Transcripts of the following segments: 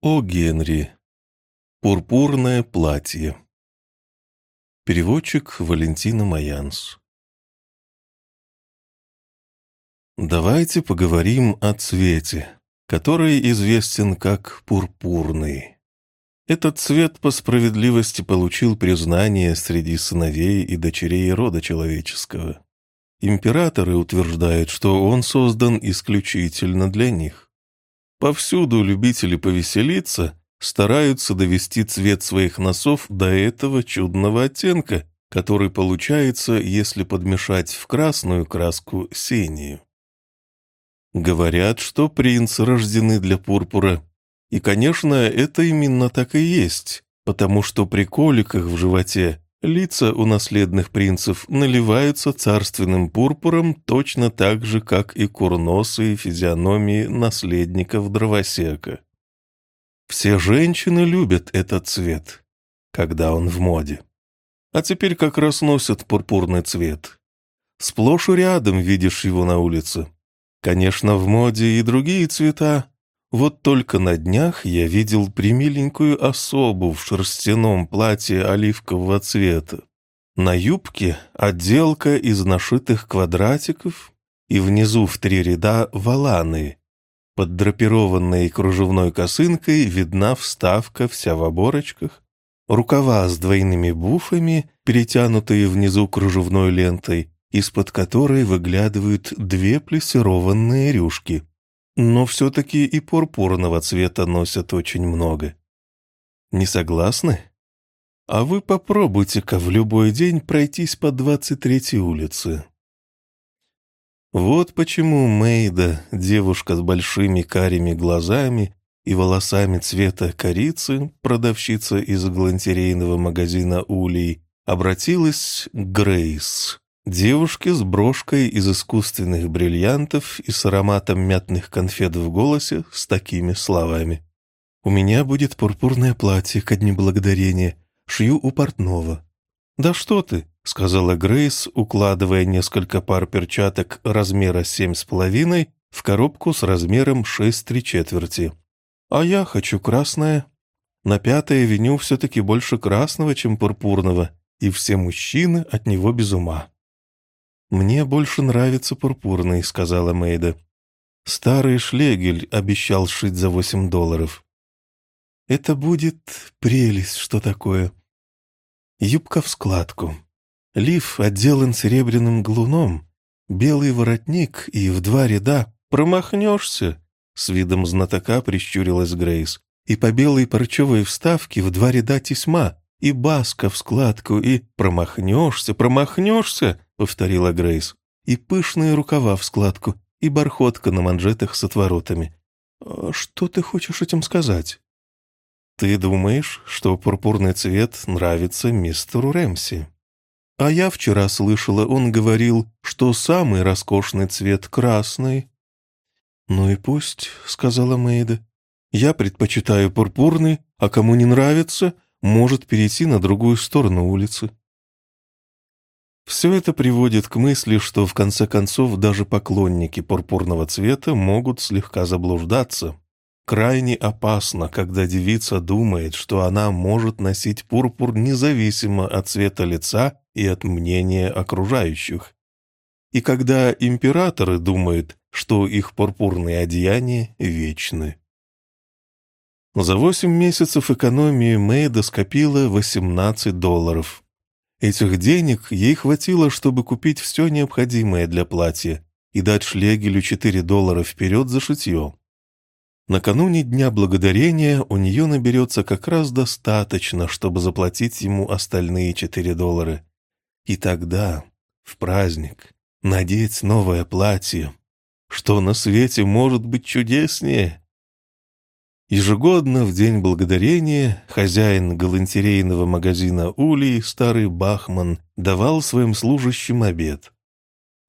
О Генри. Пурпурное платье. Переводчик Валентина Маянс. Давайте поговорим о цвете, который известен как пурпурный. Этот цвет по справедливости получил признание среди сыновей и дочерей рода человеческого. Императоры утверждают, что он создан исключительно для них. Повсюду любители повеселиться стараются довести цвет своих носов до этого чудного оттенка, который получается, если подмешать в красную краску синюю. Говорят, что принцы рождены для пурпура. И, конечно, это именно так и есть, потому что при коликах в животе Лица у наследных принцев наливаются царственным пурпуром точно так же, как и курносые физиономии наследников дровосека. Все женщины любят этот цвет, когда он в моде. А теперь как раз носят пурпурный цвет. Сплошь и рядом видишь его на улице. Конечно, в моде и другие цвета, вот только на днях я видел примиленькую особу в шерстяном платье оливкового цвета. На юбке отделка из нашитых квадратиков и внизу в три ряда валаны. Под драпированной кружевной косынкой видна вставка вся в оборочках, рукава с двойными буфами, перетянутые внизу кружевной лентой, из-под которой выглядывают две плессированные рюшки но все-таки и пурпурного цвета носят очень много. Не согласны? А вы попробуйте-ка в любой день пройтись по 23-й улице. Вот почему Мейда, девушка с большими карими глазами и волосами цвета корицы, продавщица из галантерейного магазина Улей, обратилась к Грейс. Девушке с брошкой из искусственных бриллиантов и с ароматом мятных конфет в голосе с такими словами. «У меня будет пурпурное платье ко дню благодарения. Шью у портного». «Да что ты», — сказала Грейс, укладывая несколько пар перчаток размера семь с половиной в коробку с размером шесть три четверти. «А я хочу красное. На пятой авеню все-таки больше красного, чем пурпурного, и все мужчины от него без ума». «Мне больше нравится пурпурный», — сказала Мейда. «Старый шлегель обещал шить за восемь долларов». «Это будет прелесть, что такое». Юбка в складку. Лиф отделан серебряным глуном, белый воротник и в два ряда. «Промахнешься!» — с видом знатока прищурилась Грейс. «И по белой парчевой вставке в два ряда тесьма, и баска в складку, и промахнешься, промахнешься!» — повторила Грейс. «И пышные рукава в складку, и бархотка на манжетах с отворотами. А что ты хочешь этим сказать?» «Ты думаешь, что пурпурный цвет нравится мистеру Рэмси?» «А я вчера слышала, он говорил, что самый роскошный цвет красный». «Ну и пусть», — сказала Мэйда. «Я предпочитаю пурпурный, а кому не нравится, может перейти на другую сторону улицы. Все это приводит к мысли, что в конце концов даже поклонники пурпурного цвета могут слегка заблуждаться. Крайне опасно, когда девица думает, что она может носить пурпур независимо от цвета лица и от мнения окружающих. И когда императоры думают, что их пурпурные одеяния вечны. За восемь месяцев экономии Мэйда скопила 18 долларов. Этих денег ей хватило, чтобы купить все необходимое для платья и дать Шлегелю 4 доллара вперед за шитье. Накануне Дня Благодарения у нее наберется как раз достаточно, чтобы заплатить ему остальные 4 доллара. И тогда, в праздник, надеть новое платье. Что на свете может быть чудеснее? Ежегодно в День Благодарения хозяин галантерейного магазина Улей, старый Бахман, давал своим служащим обед.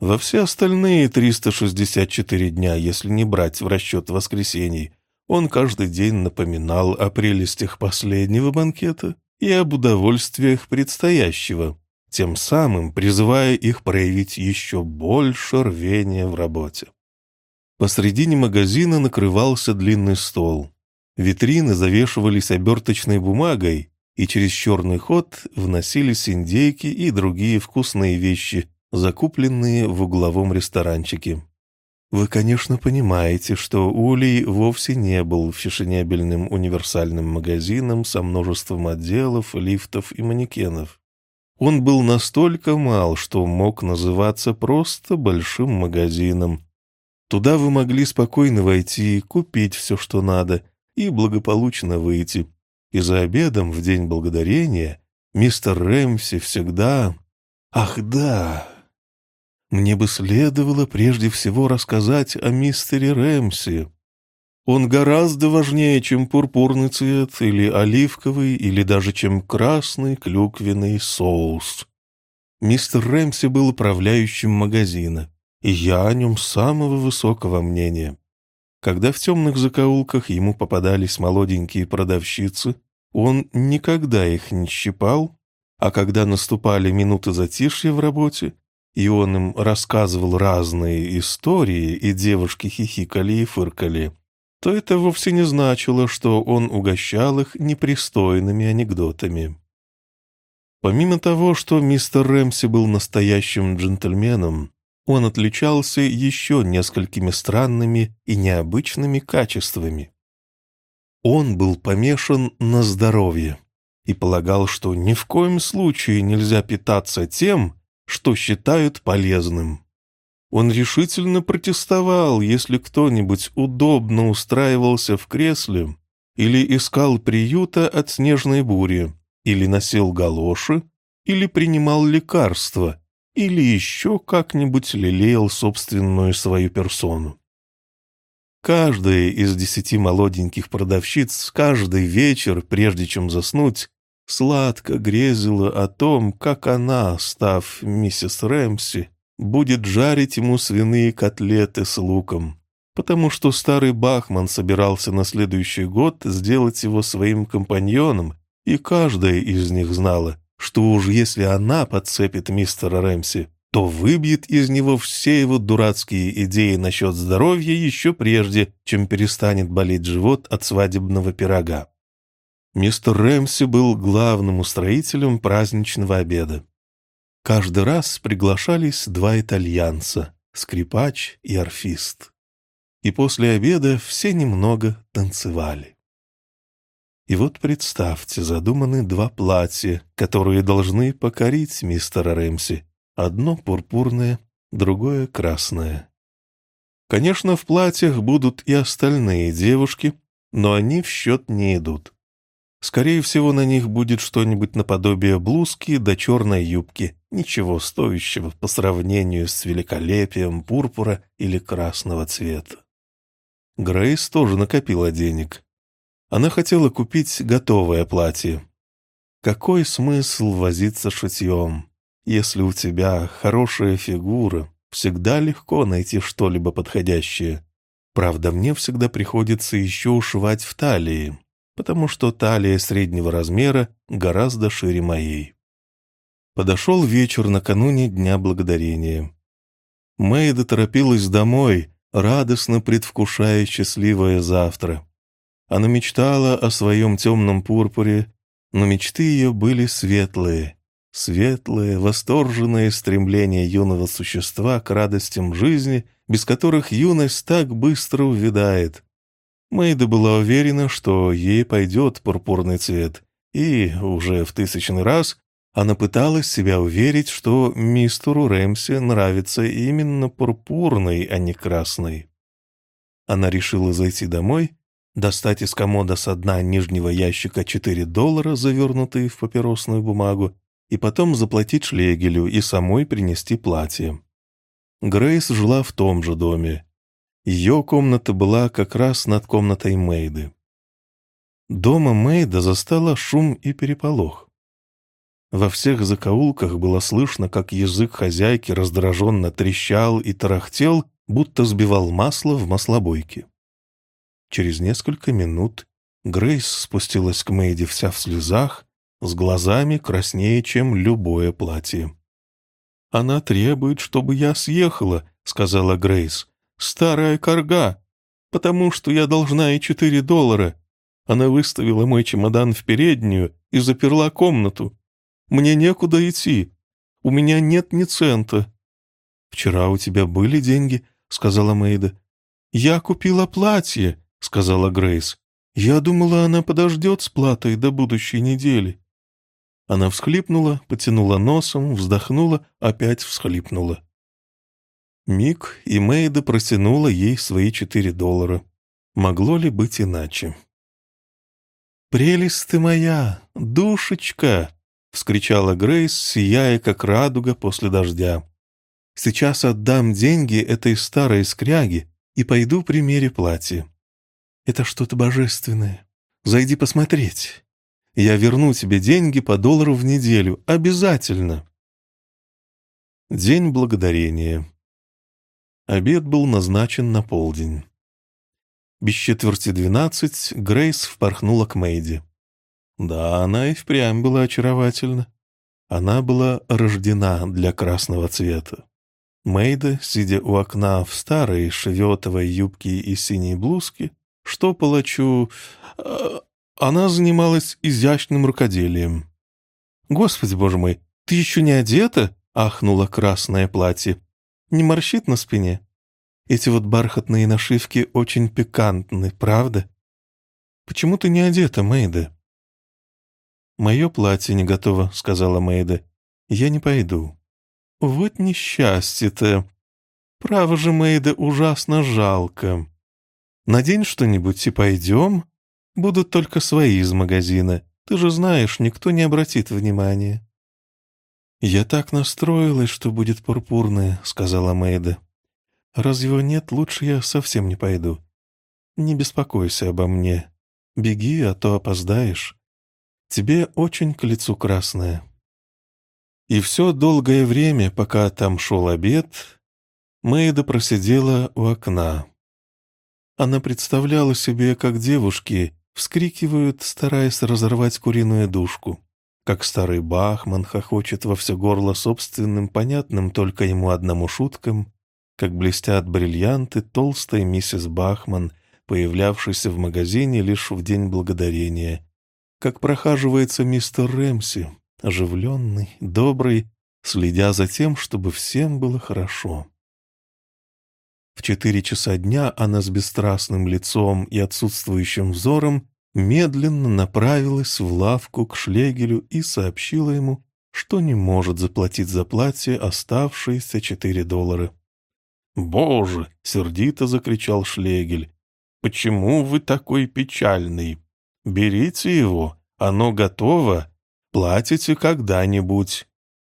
Во все остальные 364 дня, если не брать в расчет воскресений, он каждый день напоминал о прелестях последнего банкета и об удовольствиях предстоящего, тем самым призывая их проявить еще больше рвения в работе. Посредине магазина накрывался длинный стол. Витрины завешивались оберточной бумагой, и через черный ход вносились индейки и другие вкусные вещи, закупленные в угловом ресторанчике. Вы, конечно, понимаете, что Улей вовсе не был фешенебельным универсальным магазином со множеством отделов, лифтов и манекенов. Он был настолько мал, что мог называться просто большим магазином. Туда вы могли спокойно войти, купить все, что надо, и благополучно выйти. И за обедом в День Благодарения мистер Рэмси всегда... Ах да, мне бы следовало прежде всего рассказать о мистере Рэмси. Он гораздо важнее, чем пурпурный цвет, или оливковый, или даже чем красный клюквенный соус. Мистер Рэмси был управляющим магазина, и я о нем самого высокого мнения. Когда в темных закоулках ему попадались молоденькие продавщицы, он никогда их не щипал, а когда наступали минуты затишья в работе, и он им рассказывал разные истории, и девушки хихикали и фыркали, то это вовсе не значило, что он угощал их непристойными анекдотами. Помимо того, что мистер Рэмси был настоящим джентльменом, он отличался еще несколькими странными и необычными качествами. Он был помешан на здоровье и полагал, что ни в коем случае нельзя питаться тем, что считают полезным. Он решительно протестовал, если кто-нибудь удобно устраивался в кресле или искал приюта от снежной бури, или носил галоши, или принимал лекарства, или еще как-нибудь лелеял собственную свою персону. Каждая из десяти молоденьких продавщиц каждый вечер, прежде чем заснуть, сладко грезила о том, как она, став миссис Рэмси, будет жарить ему свиные котлеты с луком, потому что старый Бахман собирался на следующий год сделать его своим компаньоном, и каждая из них знала, что уж если она подцепит мистера Рэмси, то выбьет из него все его дурацкие идеи насчет здоровья еще прежде, чем перестанет болеть живот от свадебного пирога. Мистер Рэмси был главным устроителем праздничного обеда. Каждый раз приглашались два итальянца — скрипач и орфист. И после обеда все немного танцевали. И вот представьте, задуманы два платья, которые должны покорить мистера Рэмси. Одно пурпурное, другое красное. Конечно, в платьях будут и остальные девушки, но они в счет не идут. Скорее всего, на них будет что-нибудь наподобие блузки до черной юбки, ничего стоящего по сравнению с великолепием пурпура или красного цвета. Грейс тоже накопила денег. Она хотела купить готовое платье. Какой смысл возиться шитьем? Если у тебя хорошая фигура, всегда легко найти что-либо подходящее. Правда, мне всегда приходится еще ушивать в талии, потому что талия среднего размера гораздо шире моей. Подошел вечер накануне Дня Благодарения. Мэйда торопилась домой, радостно предвкушая счастливое завтра. Она мечтала о своем темном пурпуре, но мечты ее были светлые, светлые, восторженные стремления юного существа к радостям жизни, без которых юность так быстро увядает — Мэйда была уверена, что ей пойдет пурпурный цвет, и уже в тысячный раз она пыталась себя уверить, что мистеру Рэмси нравится именно пурпурный, а не красный. Она решила зайти домой, достать из комода со дна нижнего ящика 4 доллара, завернутые в папиросную бумагу, и потом заплатить шлегелю и самой принести платье. Грейс жила в том же доме, ее комната была как раз над комнатой Мэйды. Дома Мэйда застала шум и переполох. Во всех закоулках было слышно, как язык хозяйки раздраженно трещал и тарахтел, будто сбивал масло в маслобойке. Через несколько минут Грейс спустилась к Мэйде вся в слезах, с глазами краснее, чем любое платье. «Она требует, чтобы я съехала», — сказала Грейс старая корга, потому что я должна ей четыре доллара. Она выставила мой чемодан в переднюю и заперла комнату. Мне некуда идти. У меня нет ни цента». «Вчера у тебя были деньги?» — сказала Мэйда. «Я купила платье», — сказала Грейс. «Я думала, она подождет с платой до будущей недели». Она всхлипнула, потянула носом, вздохнула, опять всхлипнула. Миг, и Мэйда протянула ей свои четыре доллара. Могло ли быть иначе? «Прелесть ты моя, душечка!» — вскричала Грейс, сияя, как радуга после дождя. «Сейчас отдам деньги этой старой скряге и пойду примерю платье. Это что-то божественное. Зайди посмотреть. Я верну тебе деньги по доллару в неделю. Обязательно!» День благодарения. Обед был назначен на полдень. Без четверти двенадцать Грейс впорхнула к Мэйди. Да, она и впрямь была очаровательна. Она была рождена для красного цвета. Мэйда, сидя у окна в старой шеветовой юбке и синей блузке, что палачу... Э, она занималась изящным рукоделием. «Господи, боже мой, ты еще не одета?» — ахнуло красное платье. «Не морщит на спине?» Эти вот бархатные нашивки очень пикантны, правда? Почему ты не одета, Мэйда?» «Мое платье не готово», — сказала Мэйда. «Я не пойду». «Вот несчастье-то! Право же, Мэйда, ужасно жалко. Надень что-нибудь и пойдем. Будут только свои из магазина. Ты же знаешь, никто не обратит внимания». «Я так настроилась, что будет пурпурное», — сказала Мэйда. Раз его нет, лучше я совсем не пойду. Не беспокойся обо мне. Беги, а то опоздаешь. Тебе очень к лицу красное». И все долгое время, пока там шел обед, Мэйда просидела у окна. Она представляла себе, как девушки вскрикивают, стараясь разорвать куриную душку, как старый Бахман хохочет во все горло собственным, понятным только ему одному шуткам, как блестят бриллианты толстой миссис Бахман, появлявшейся в магазине лишь в День Благодарения, как прохаживается мистер Рэмси, оживленный, добрый, следя за тем, чтобы всем было хорошо. В четыре часа дня она с бесстрастным лицом и отсутствующим взором медленно направилась в лавку к Шлегелю и сообщила ему, что не может заплатить за платье оставшиеся четыре доллара. «Боже!» — сердито закричал Шлегель. «Почему вы такой печальный? Берите его, оно готово, платите когда-нибудь.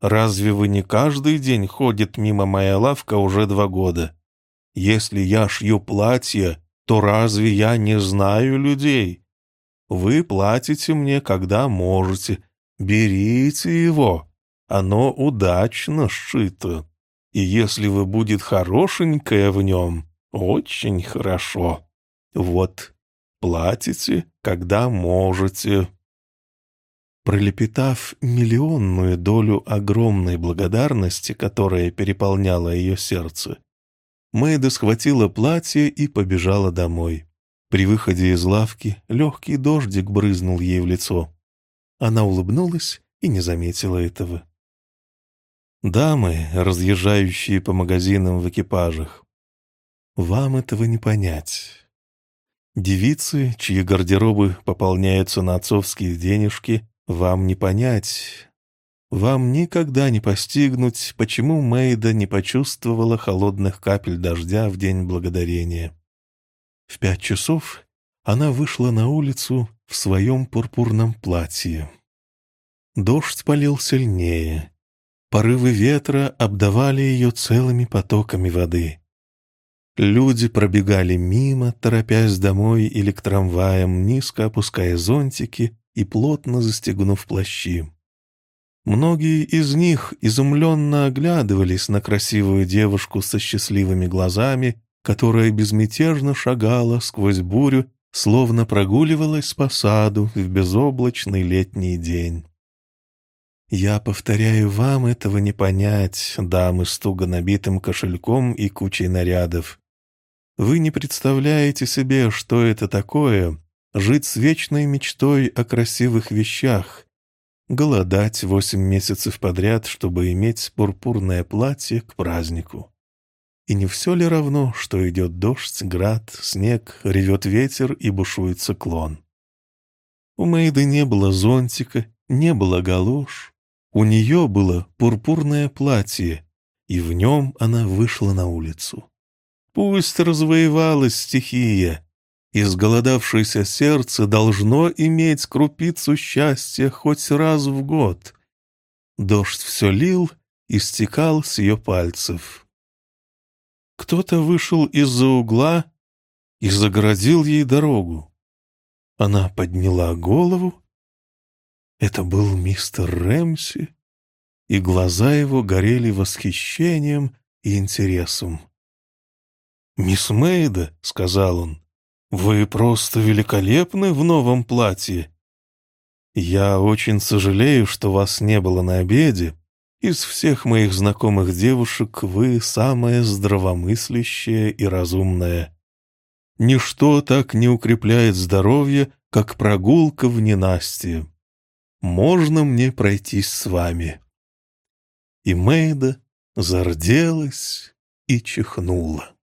Разве вы не каждый день ходит мимо моя лавка уже два года? Если я шью платье, то разве я не знаю людей? Вы платите мне, когда можете. Берите его, оно удачно сшито». И если вы будет хорошенькая в нем, очень хорошо. Вот, платите, когда можете». Пролепетав миллионную долю огромной благодарности, которая переполняла ее сердце, Мэйда схватила платье и побежала домой. При выходе из лавки легкий дождик брызнул ей в лицо. Она улыбнулась и не заметила этого. Дамы, разъезжающие по магазинам в экипажах. Вам этого не понять. Девицы, чьи гардеробы пополняются на отцовские денежки, вам не понять. Вам никогда не постигнуть, почему Мэйда не почувствовала холодных капель дождя в День Благодарения. В пять часов она вышла на улицу в своем пурпурном платье. Дождь полил сильнее, Порывы ветра обдавали ее целыми потоками воды. Люди пробегали мимо, торопясь домой или к трамваям, низко опуская зонтики и плотно застегнув плащи. Многие из них изумленно оглядывались на красивую девушку со счастливыми глазами, которая безмятежно шагала сквозь бурю, словно прогуливалась по саду в безоблачный летний день. Я повторяю, вам этого не понять, дамы с туго набитым кошельком и кучей нарядов. Вы не представляете себе, что это такое жить с вечной мечтой о красивых вещах, голодать восемь месяцев подряд, чтобы иметь пурпурное платье к празднику. И не все ли равно, что идет дождь, град, снег, ревет ветер и бушует циклон? У Мэйды не было зонтика, не было галош. У нее было пурпурное платье, и в нем она вышла на улицу. Пусть развоевалась стихия, изголодавшееся сердце должно иметь крупицу счастья хоть раз в год. Дождь все лил и стекал с ее пальцев. Кто-то вышел из-за угла и загородил ей дорогу. Она подняла голову. Это был мистер Рэмси, и глаза его горели восхищением и интересом. «Мисс Мейда», — сказал он, — «вы просто великолепны в новом платье. Я очень сожалею, что вас не было на обеде. Из всех моих знакомых девушек вы самая здравомыслящая и разумная. Ничто так не укрепляет здоровье, как прогулка в ненастье. Можно мне пройтись с вами?» И Мейда зарделась и чихнула.